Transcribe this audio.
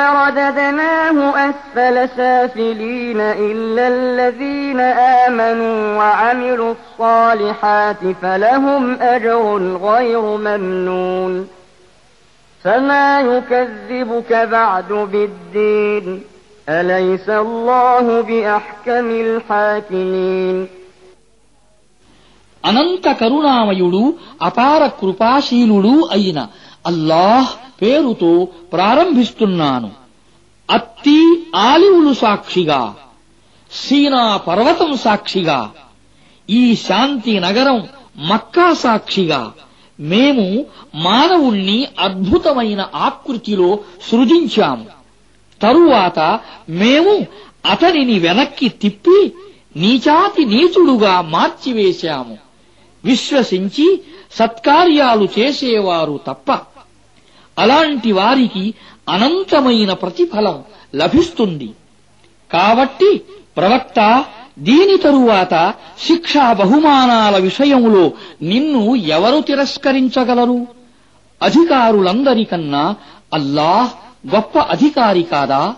رددناه أسفل سافلين إلا الذين آمنوا وعملوا الصالحات فلهم أجر غير ممنون فما يكذبك بعد بالدين أليس الله بأحكم الحاكمين అనంత కరుణామయుడు అపార కృపాశీలుడు అయిన అల్లాహ్ పేరుతో ప్రారంభిస్తున్నాను. అత్తి ఆలివులు సాక్షిగా సీనా పర్వతం సాక్షిగా ఈ శాంతి నగరం మక్కా సాక్షిగా మేము మానవుణ్ణి అద్భుతమైన ఆకృతిలో సృజించాము. తరువాత మేము అతనిని వెనక్కి తిప్పి నీచాతి నీచుడుగా మార్చివేశాము. విశ్వసించి సత్కార్యాలు చేసేవారు తప్ప అలాంటి వారికి అనంతమైన ప్రతిఫలం లభిస్తుంది. కాబట్టి ప్రవక్త దీని తరువాత శిక్షా బహుమానాల విషయంలో నిన్ను ఎవరు తిరస్కరించగలరు? అధికారులందరికన్నా అల్లాహ్ గొప్ప అధికారి కాదా?